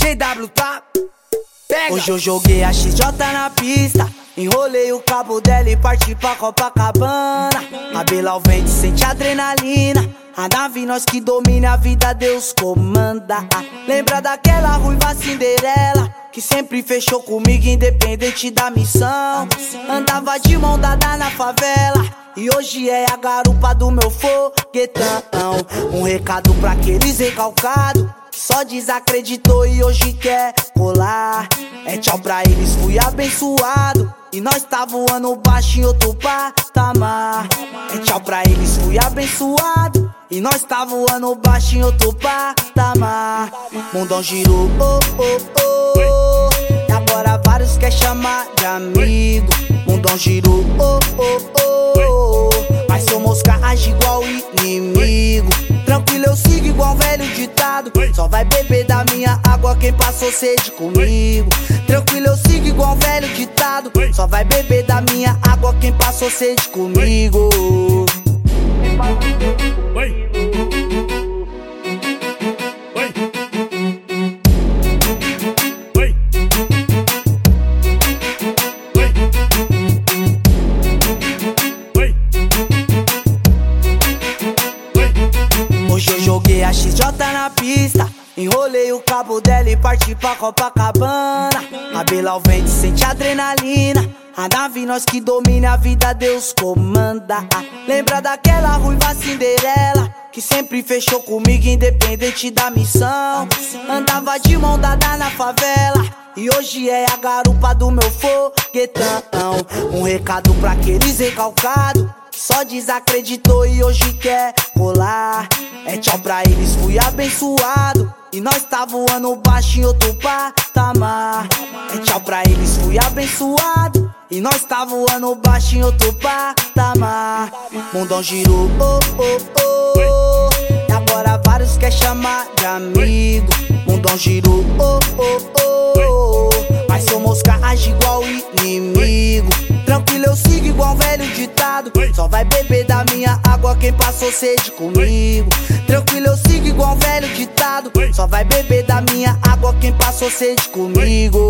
DJ W tá? Pega. Hoje eu joguei a XJ na pista. Enrolei o cabo dela e parti pra Copacabana. Cabelo ao vento, sente adrenalina. A nave nós que domina a vida, Deus comanda. Lembra daquela ruiva Cinderela? Que sempre fechou comigo, independente da missão. Andava de mão dada na favela. E hoje é a garupa do meu foguetão. Um recado pra aqueles recalcados. Só desacreditou e hoje quer colar. É tchau pra eles, fui abençoado. E nós tá voando baixo em outro patamar. É tchau pra eles, fui abençoado. E nós tá voando baixo em outro patamar. Mundão girou, oh, oh, oh. E agora vários quer chamar de amigo. Mundão girou, oh, oh, oh. Mas seu mosca age igual inimigo. Tranquilo, eu sigo igual velho ditado. Só vai beber da minha água quem passou sede comigo. Tranquilo, eu sigo igual velho ditado. Só vai beber da minha água quem passou sede comigo. Pista. Enrolei o cabo dela e parti pra Copacabana. Cabelo ao vento, sente adrenalina. A nave nós que domina a vida, Deus comanda. Lembra daquela ruiva Cinderela? Que sempre fechou comigo, independente da missão. Andava de mão dada na favela. E hoje é a garupa do meu foguetão. Um recado pra aqueles recalcados. Só desacreditou e hoje quer colar. É tchau pra eles, fui abençoado. E nós tá voando baixo em outro patamar. É tchau pra eles, fui abençoado. E nós tá voando baixo em outro patamar. Mundão girou, oh, oh, oh. E agora vários quer chamar de amigo. Mundão girou, oh, oh, oh. Beber da minha água quem passou sede comigo. Tranquilo, eu sigo igual velho ditado. Só vai beber da minha água quem passou sede comigo.